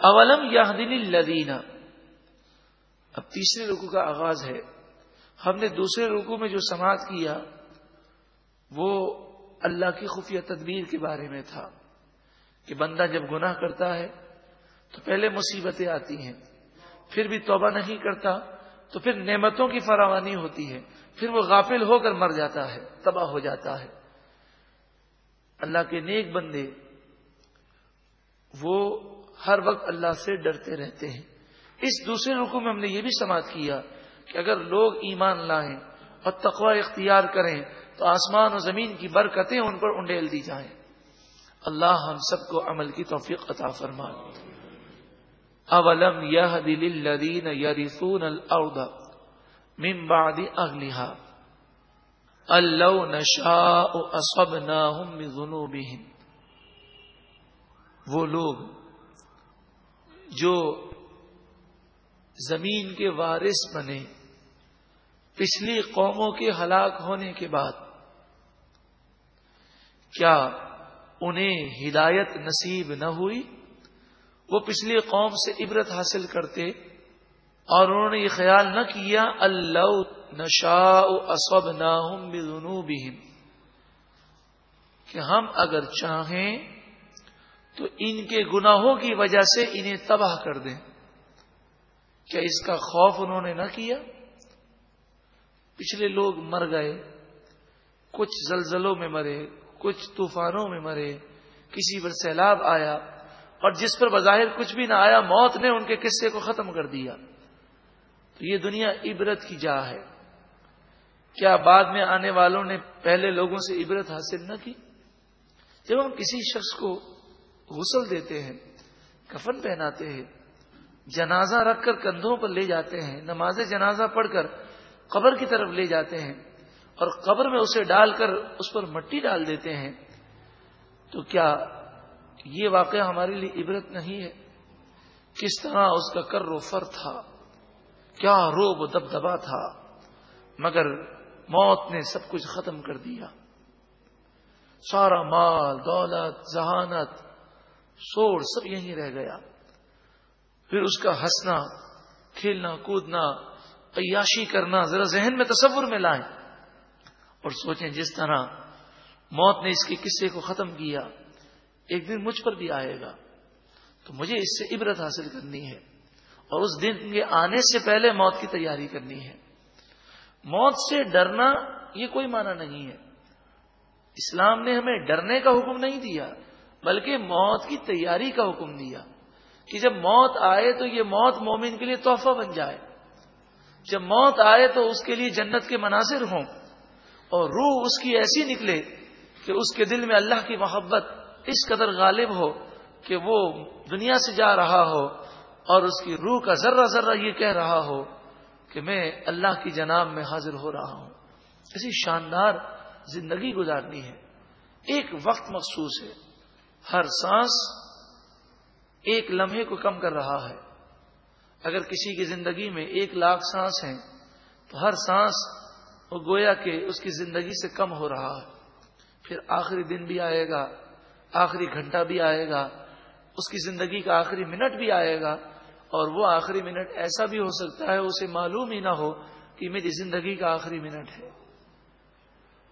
اولم یا لدینہ اب تیسرے رکو کا آغاز ہے۔ ہم نے دوسرے رکو میں جو سماعت کیا، وہ اللہ کی خفیہ تدبیر کے بارے میں تھا کہ بندہ جب گناہ کرتا ہے، تو پہلے مصیبتیں آتی ہیں، پھر بھی توبہ نہیں کرتا، تو پھر نعمتوں کی فراوانی ہوتی ہے، پھر وہ غافل ہو کر مر جاتا ہے، تباہ ہو جاتا ہے۔ اللہ کے نیک بندے، وہ ہر وقت اللہ سے ڈرتے رہتے ہیں۔ اس دوسرے رکو میں ہم نے یہ بھی سماعت کیا کہ اگر لوگ ایمان لائیں اور تقوی اختیار کریں، تو آسمان و زمین کی برکتیں ان پر انڈیل دی جائیں۔ اللہ ہم سب کو عمل کی توفیق عطا فرما اولم یہ دل الدین یریسون الارض من بعد اغلها اللہ نشاء اصبناهم بذنوبهم وہ لوگ جو زمین کے وارث بنے، پچھلی قوموں کے ہلاک ہونے کے بعد، کیا انہیں ہدایت نصیب نہ ہوئی؟ وہ پچھلی قوم سے عبرت حاصل کرتے اور انہوں نے یہ خیال نہ کیا، اللہ نشا اسب نہ کہ ہم اگر چاہیں تو ان کے گناہوں کی وجہ سے انہیں تباہ کر دیں۔ کیا اس کا خوف انہوں نے نہ کیا؟ پچھلے لوگ مر گئے، کچھ زلزلوں میں مرے، کچھ طوفانوں میں مرے، کسی پر سیلاب آیا اور جس پر بظاہر کچھ بھی نہ آیا، موت نے ان کے قصے کو ختم کر دیا۔ تو یہ دنیا عبرت کی جا ہے۔ کیا بعد میں آنے والوں نے پہلے لوگوں سے عبرت حاصل نہ کی؟ جب ہم کسی شخص کو غسل دیتے ہیں، کفن پہناتے ہیں، جنازہ رکھ کر کندھوں پر لے جاتے ہیں، نماز جنازہ پڑھ کر قبر کی طرف لے جاتے ہیں اور قبر میں اسے ڈال کر اس پر مٹی ڈال دیتے ہیں۔ تو کیا یہ واقعہ ہمارے لیے عبرت نہیں ہے؟ کس طرح اس کا کر و فر تھا؟ کیا روب دب دبا تھا؟ مگر موت نے سب کچھ ختم کر دیا۔ سارا مال، دولت، ذہانت سوڑ سب یہیں رہ گیا۔ پھر اس کا ہنسنا، کھیلنا، کودنا، عیاشی کرنا، ذرا ذہن میں تصور میں لائیں۔ اور سوچیں جس طرح موت نے اس کے قصے کو ختم کیا، ایک دن مجھ پر بھی آئے گا۔ تو مجھے اس سے عبرت حاصل کرنی ہے۔ اور اس دن کے آنے سے پہلے موت کی تیاری کرنی ہے۔ موت سے ڈرنا یہ کوئی معنی نہیں ہے۔ اسلام نے ہمیں ڈرنے کا حکم نہیں دیا۔ بلکہ موت کی تیاری کا حکم دیا کہ جب موت آئے تو یہ موت مومن کے لیے تحفہ بن جائے۔ جب موت آئے تو اس کے لیے جنت کے مناظر ہوں۔ اور روح اس کی ایسی نکلے کہ اس کے دل میں اللہ کی محبت اس قدر غالب ہو کہ وہ دنیا سے جا رہا ہو اور اس کی روح کا ذرہ ذرہ یہ کہہ رہا ہو کہ میں اللہ کی جناب میں حاضر ہو رہا ہوں۔ ایسی شاندار زندگی گزارنی ہے۔ ایک وقت مخصوص ہے۔ ہر سانس ایک لمحے کو کم کر رہا ہے۔ اگر کسی کی زندگی میں ایک لاکھ سانس ہیں، تو ہر سانس وہ گویا کہ اس کی زندگی سے کم ہو رہا ہے۔ پھر آخری دن بھی آئے گا، آخری گھنٹہ بھی آئے گا، اس کی زندگی کا آخری منٹ بھی آئے گا، اور وہ آخری منٹ ایسا بھی ہو سکتا ہے، اسے معلوم ہی نہ ہو کہ میری زندگی کا آخری منٹ ہے۔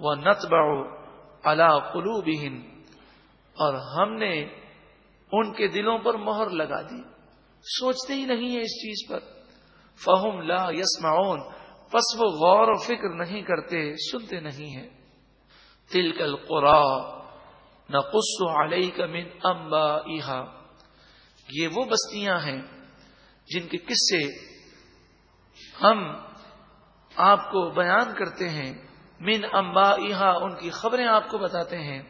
وہ نت بڑھو اللہ قلو اور ہم نے ان کے دلوں پر مہر لگا دی۔ سوچتے ہی نہیں ہے اس چیز پر۔ فہم لا یسمعون۔ پس وہ غور و فکر نہیں کرتے، سنتے نہیں ہیں۔ تل کل قرا نہ قصو علیہ کا من امبا یہ وہ بستیاں ہیں جن کے قصے ہم آپ کو بیان کرتے ہیں۔ من امبا ان کی خبریں آپ کو بتاتے ہیں۔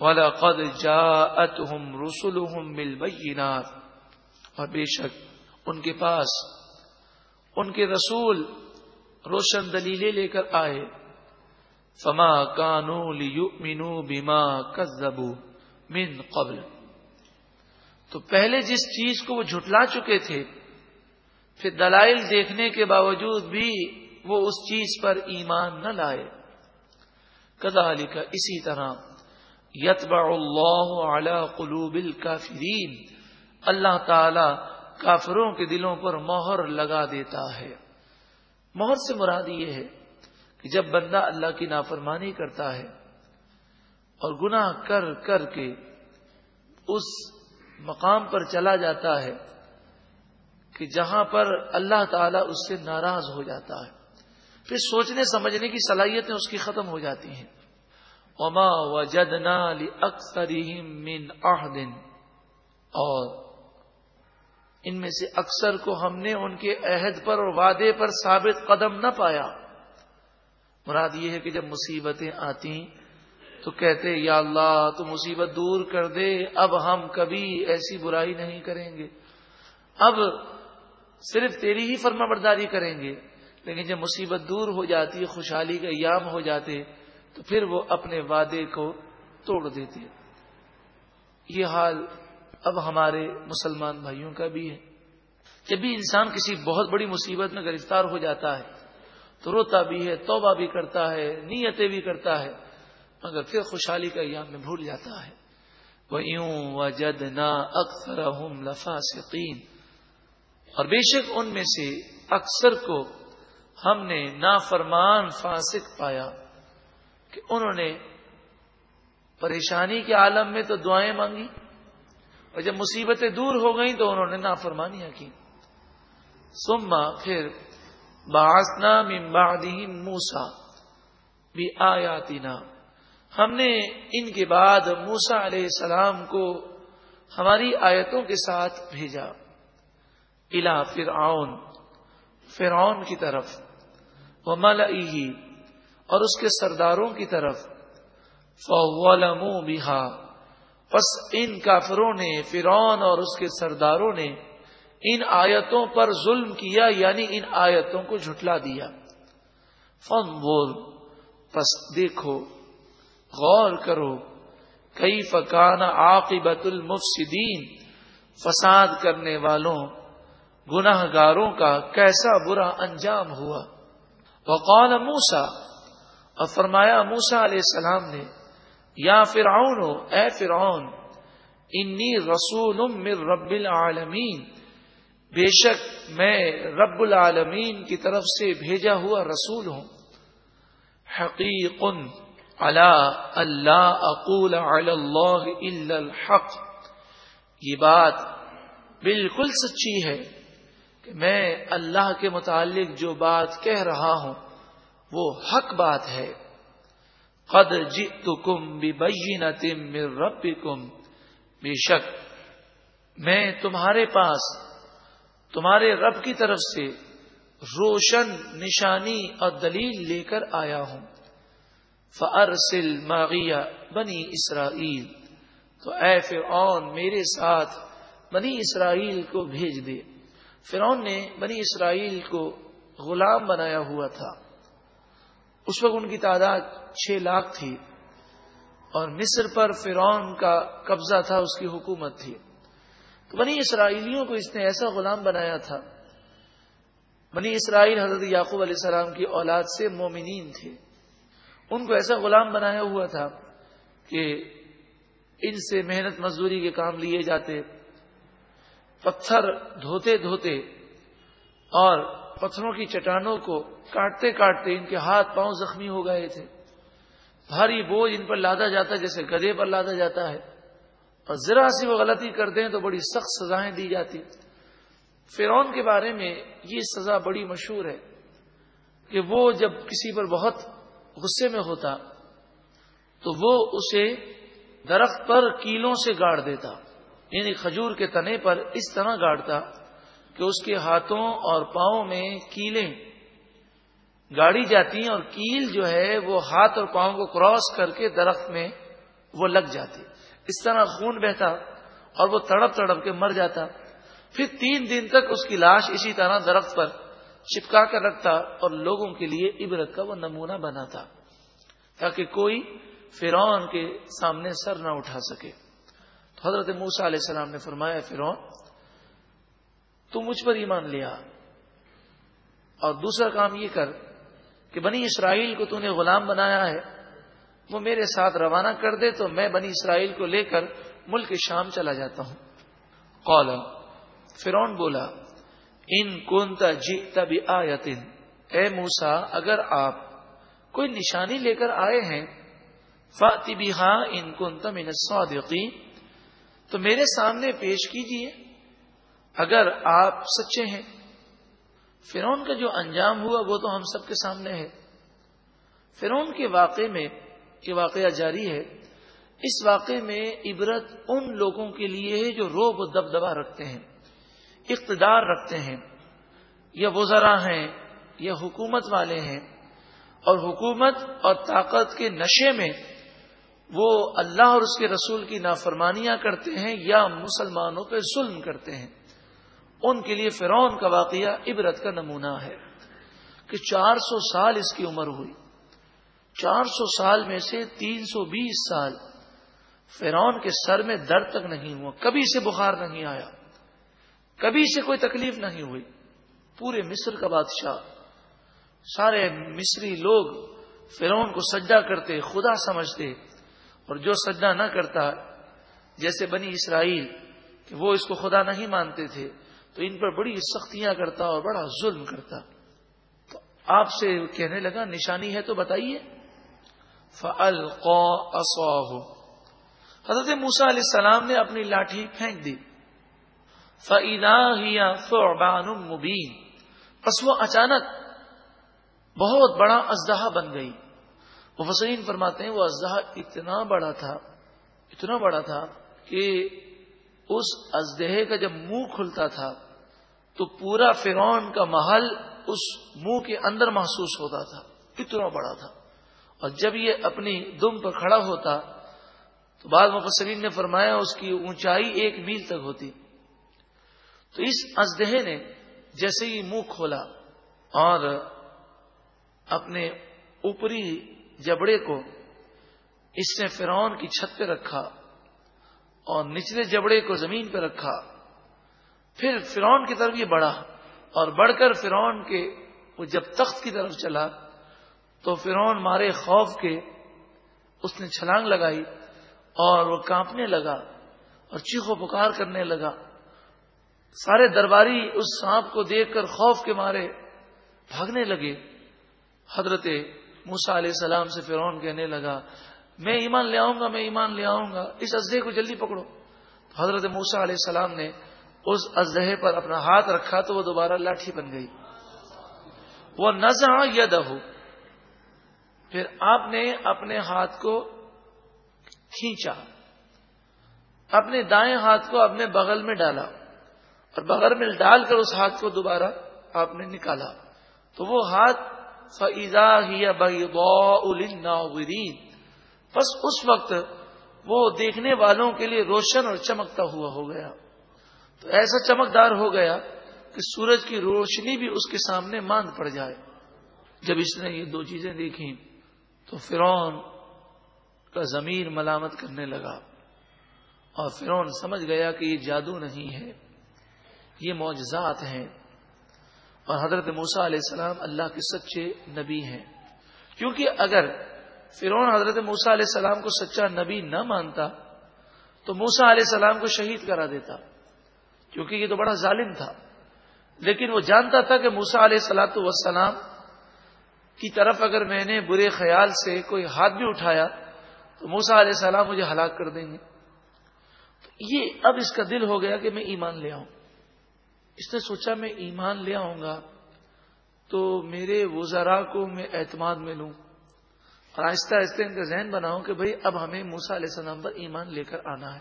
وَلَقَدْ جَاءَتْهُمْ رُسُلُهُمْ بِالْبَيِّنَاتِ اور بے شک ان کے پاس ان کے رسول روشن دلیلے لے کر آئے۔ فما کانو لیؤمنو بما کذبو من قبل۔ تو پہلے جس چیز کو وہ جھٹلا چکے تھے، پھر دلائل دیکھنے کے باوجود بھی وہ اس چیز پر ایمان نہ لائے۔ کدا کا اسی طرح یتبع اللہ علی قلوب الکافرین۔ اللہ تعالی کافروں کے دلوں پر مہر لگا دیتا ہے۔ مہر سے مراد یہ ہے کہ جب بندہ اللہ کی نافرمانی کرتا ہے اور گناہ کر کر کے اس مقام پر چلا جاتا ہے کہ جہاں پر اللہ تعالیٰ اس سے ناراض ہو جاتا ہے۔ پھر سوچنے سمجھنے کی صلاحیتیں اس کی ختم ہو جاتی ہیں۔ اما و جدنا اکثر من آدن اور ان میں سے اکثر کو ہم نے ان کے عہد پر اور وعدے پر ثابت قدم نہ پایا۔ مراد یہ ہے کہ جب مصیبتیں آتی تو کہتے، یا اللہ، تو مصیبت دور کر دے، اب ہم کبھی ایسی برائی نہیں کریں گے۔ اب صرف تیری ہی فرما برداری کریں گے، لیکن جب مصیبت دور ہو جاتی، خوشحالی کا ایام ہو جاتے تو پھر وہ اپنے وعدے کو توڑ دیتے یہ حال اب ہمارے مسلمان بھائیوں کا بھی ہے۔ جب بھی انسان کسی بہت بڑی مصیبت میں گرفتار ہو جاتا ہے، تو روتا بھی ہے، توبہ بھی کرتا ہے، نیتیں بھی کرتا ہے، مگر پھر خوشحالی کا ایام میں بھول جاتا ہے۔ وہ یوں و جد نا اکثر لفا اور بے شک ان میں سے اکثر کو ہم نے نافرمان فاسق پایا۔ کہ انہوں نے پریشانی کے عالم میں تو دعائیں مانگی اور جب مصیبتیں دور ہو گئیں تو انہوں نے نافرمانیاں کی۔ سما پھر باسنا بعدہم موسا بھی آیاتی ہم نے ان کے بعد موسا علیہ السلام کو ہماری آیتوں کے ساتھ بھیجا۔ الا فرعون فرعون کی طرف۔ وہ مل اور اس کے سرداروں کی طرف۔ فولم بہا پس ان کافروں نے، فرعون اور اس کے سرداروں نے ان آیتوں پر ظلم کیا یعنی ان آیتوں کو جھٹلا دیا۔ فن بول پس دیکھو، غور کرو۔ کئی فکان عاقبت المفسدین فساد کرنے والوں گناہ گاروں کا کیسا برا انجام ہوا۔ وقال موسا اور فرمایا موسا علیہ السلام نے، یا فرعون ہو اے فرعون، انی رسول من رب العالمین، بے شک میں رب العالمین کی طرف سے بھیجا ہوا رسول ہوں۔ حقیق اللہ اللہ اقول اللہ الحق۔ یہ بات بالکل سچی ہے کہ میں اللہ کے متعلق جو بات کہہ رہا ہوں وہ حق بات ہے۔ قد جئتکم ببینت من ربکم بے شک، میں تمہارے پاس، تمہارے رب کی طرف سے روشن، نشانی اور دلیل لے کر آیا ہوں۔ فرسل ماغیہ بنی اسرائیل تو اے فرعون، میرے ساتھ بنی اسرائیل کو بھیج دے۔ فرعون نے بنی اسرائیل کو غلام بنایا ہوا تھا۔ اس وقت ان کی تعداد چھ لاکھ تھی اور مصر پر فرعون کا قبضہ تھا، اس کی حکومت تھی۔ تو بنی اسرائیلیوں کو اس نے ایسا غلام بنایا تھا۔ بنی اسرائیل حضرت یعقوب علیہ السلام کی اولاد سے مومنین تھے۔ ان کو ایسا غلام بنایا ہوا تھا کہ ان سے محنت مزدوری کے کام لیے جاتے، پتھر دھوتے دھوتے اور پتھروں کی چٹانوں کو کاٹتے کاٹتے ان کے ہاتھ پاؤں زخمی ہو گئے تھے۔ بھاری بوجھ ان پر لادا جاتا جیسے گدے پر لادا جاتا ہے۔ اور ذرا سی وہ غلطی کرتے ہیں تو بڑی سخت سزائیں دی جاتی۔ فرون کے بارے میں یہ سزا بڑی مشہور ہے کہ وہ جب کسی پر بہت غصے میں ہوتا تو وہ اسے درخت پر کیلوں سے گاڑ دیتا یعنی کھجور کے تنے پر اس طرح گاڑتا۔ کہ اس کے ہاتھوں اور پاؤں میں کیلیں گاڑی جاتی ہیں اور کیل جو ہے وہ ہاتھ اور پاؤں کو کراس کر کے درخت میں وہ لگ جاتی اس طرح خون بہتا اور وہ تڑپ تڑپ کے مر جاتا۔ پھر تین دن تک اس کی لاش اسی طرح درخت پر چپکا کر رکھتا اور لوگوں کے لیے عبرت کا وہ نمونہ بناتا تاکہ کوئی فرعون کے سامنے سر نہ اٹھا سکے۔ تو حضرت موسا علیہ السلام نے فرمایا فرون تو مجھ پر ایمان لیا اور دوسرا کام یہ کر کہ بنی اسرائیل کو تو نے غلام بنایا ہے، وہ میرے ساتھ روانہ کر دے تو میں بنی اسرائیل کو لے کر ملک شام چلا جاتا ہوں۔ قال فرون بولا، ان کون جی تبھی آیتن اے موسا اگر آپ کوئی نشانی لے کر آئے ہیں فاتی بھی ہاں ان کن تم تو میرے سامنے پیش کیجیے اگر آپ سچے ہیں فرون کا جو انجام ہوا وہ تو ہم سب کے سامنے ہے۔ فرون کے واقعے میں یہ واقعہ جاری ہے۔ اس واقعے میں عبرت ان لوگوں کے لیے ہے جو روب و دبدبا رکھتے ہیں، اقتدار رکھتے ہیں۔ یا وزرا ہیں یا حکومت والے ہیں۔ اور حکومت اور طاقت کے نشے میں وہ اللہ اور اس کے رسول کی نافرمانیاں کرتے ہیں یا مسلمانوں پہ ظلم کرتے ہیں۔ ان کے لیے فرعون کا واقعہ عبرت کا نمونہ ہے کہ چار سو سال اس کی عمر ہوئی۔ چار سو سال میں سے تین سو بیس سال فرعون کے سر میں درد تک نہیں ہوا۔ کبھی سے بخار نہیں آیا۔ کبھی سے کوئی تکلیف نہیں ہوئی۔ پورے مصر کا بادشاہ۔ سارے مصری لوگ فرعون کو سجدہ کرتے، خدا سمجھتے۔ اور جو سجدہ نہ کرتا، جیسے بنی اسرائیل، کہ وہ اس کو خدا نہیں مانتے تھے۔ تو ان پر بڑی سختیاں کرتا اور بڑا ظلم کرتا۔ تو آپ سے کہنے لگا، نشانی ہے تو بتائیے۔ فل حضرت موسا علیہ السلام نے اپنی لاٹھی پھینک دی۔ فعبان مبین بس وہ اچانک بہت بڑا ازدہا بن گئی۔ وہ فرماتے ہیں وہ ازدہا اتنا بڑا تھا، اتنا بڑا تھا کہ اس ازدہے کا جب منہ کھلتا تھا، تو پورا فرون کا محل اس منہ کے اندر محسوس ہوتا تھا، اتنا بڑا تھا۔ اور جب یہ اپنی دم پر کھڑا ہوتا، تو بعض مفسرین نے فرمایا اس کی اونچائی ایک میل تک ہوتی۔ تو اس ازدہے نے جیسے ہی منہ کھولا اور اپنے اوپری جبڑے کو اس نے فرعون کی چھت پہ رکھا اور نچلے جبڑے کو زمین پہ رکھا۔ پھر فرعون کی طرف یہ بڑھا اور بڑھ کر فرعون کے وہ جب تخت کی طرف چلا تو فرعون مارے خوف کے اس نے چھلانگ لگائی اور وہ کانپنے لگا اور چیخو پکار کرنے لگا۔ سارے درباری اس سانپ کو دیکھ کر خوف کے مارے بھاگنے لگے۔ حضرت موسا علیہ السلام سے فرعون کہنے لگا میں ایمان لے آؤں گا، میں ایمان لے آؤں گا۔ اس ازدے کو جلدی پکڑو۔ حضرت موسا علیہ السلام نے اس ازدہے پر اپنا ہاتھ رکھا تو وہ دوبارہ لاٹھی بن گئی۔ وہ نزا یا دہو پھر آپ نے اپنے ہاتھ کو کھینچا۔ اپنے دائیں ہاتھ کو اپنے بغل میں ڈالا اور بغل میں ڈال کر اس ہاتھ کو دوبارہ آپ نے نکالا۔ تو وہ ہاتھ فضا ہی بس اس وقت وہ دیکھنے والوں کے لیے روشن اور چمکتا ہوا ہو گیا۔ تو ایسا چمکدار ہو گیا کہ سورج کی روشنی بھی اس کے سامنے ماند پڑ جائے۔ جب اس نے یہ دو چیزیں دیکھی تو فرون کا ضمیر ملامت کرنے لگا اور فرون سمجھ گیا کہ یہ جادو نہیں ہے، یہ معجزات ہیں۔ اور حضرت موسا علیہ السلام اللہ کے سچے نبی ہیں۔ کیونکہ اگر فرون حضرت موسا علیہ السلام کو سچا نبی نہ مانتا، تو موسا علیہ السلام کو شہید کرا دیتا، کیونکہ یہ تو بڑا ظالم تھا۔ لیکن وہ جانتا تھا کہ موسا علیہ السلاۃ وسلام کی طرف اگر میں نے برے خیال سے کوئی ہاتھ بھی اٹھایا، تو موسا علیہ السلام مجھے ہلاک کر دیں گے۔ تو یہ اب اس کا دل ہو گیا کہ میں ایمان لے آؤں۔ اس نے سوچا میں ایمان لے آؤں گا، تو میرے وزرا کو میں اعتماد میں لوں۔ اور آہستہ آہستہ ان کا ذہن بناؤں کہ بھائی اب ہمیں موسا علیہ السلام پر ایمان لے کر آنا ہے۔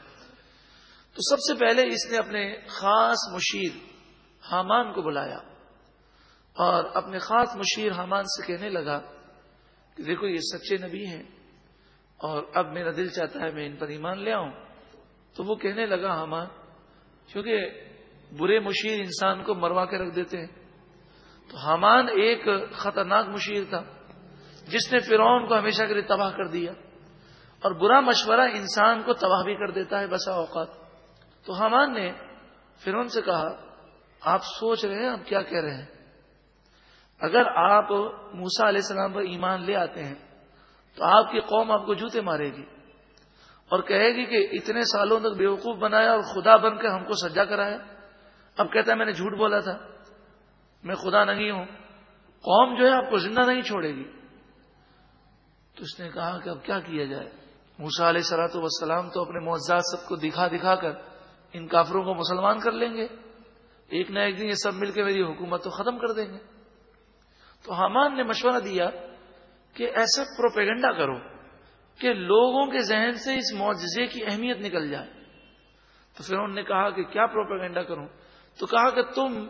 تو سب سے پہلے اس نے اپنے خاص مشیر حامان کو بلایا اور اپنے خاص مشیر حامان سے کہنے لگا کہ دیکھو یہ سچے نبی ہیں اور اب میرا دل چاہتا ہے میں ان پر ایمان لے آؤں۔ تو وہ کہنے لگا ہمان کیونکہ برے مشیر انسان کو مروا کے رکھ دیتے ہیں۔ تو حامان ایک خطرناک مشیر تھا۔ جس نے فرعون کو ہمیشہ کے لیے تباہ کر دیا اور برا مشورہ انسان کو تباہ بھی کر دیتا ہے بسا اوقات۔ تو حمان نے فرعون سے کہا، آپ سوچ رہے ہیں آپ کیا کہہ رہے ہیں؟ اگر آپ موسا علیہ السلام پر ایمان لے آتے ہیں، تو آپ کی قوم آپ کو جوتے مارے گی اور کہے گی کہ اتنے سالوں تک بیوقوف بنایا اور خدا بن کے ہم کو سجا کرایا۔ اب کہتا ہے، میں نے جھوٹ بولا تھا، میں خدا نہیں ہوں۔ قوم جو ہے، آپ کو زندہ نہیں چھوڑے گی۔ تو اس نے کہا کہ اب کیا کیا جائے؟ موسا علیہ سلاۃ وسلام تو اپنے معذات سب کو دکھا دکھا کر ان کافروں کو مسلمان کر لیں گے۔ ایک نہ ایک دن یہ سب مل کے میری حکومت تو ختم کر دیں گے۔ تو حمان نے مشورہ دیا کہ ایسا پروپیگنڈا کرو کہ لوگوں کے ذہن سے اس معجزے کی اہمیت نکل جائے۔ تو پھر انہوں نے کہا کہ کیا پروپیگنڈا کروں؟ تو کہا کہ تم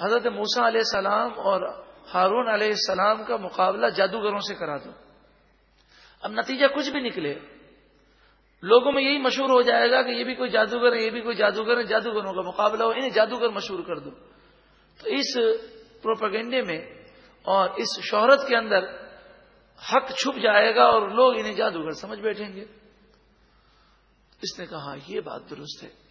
حضرت موسا علیہ السلام اور ہارون علیہ السلام کا مقابلہ جادوگروں سے کرا دو۔ اب نتیجہ کچھ بھی نکلے۔ لوگوں میں یہی مشہور ہو جائے گا کہ یہ بھی کوئی جادوگر ہے، یہ بھی کوئی جادوگر ہے، جادوگروں کا مقابلہ ہو، انہیں جادوگر مشہور کر دو۔ تو اس پروپیگنڈے میں اور اس شہرت کے اندر حق چھپ جائے گا اور لوگ انہیں جادوگر سمجھ بیٹھیں گے۔ اس نے کہا، یہ بات درست ہے۔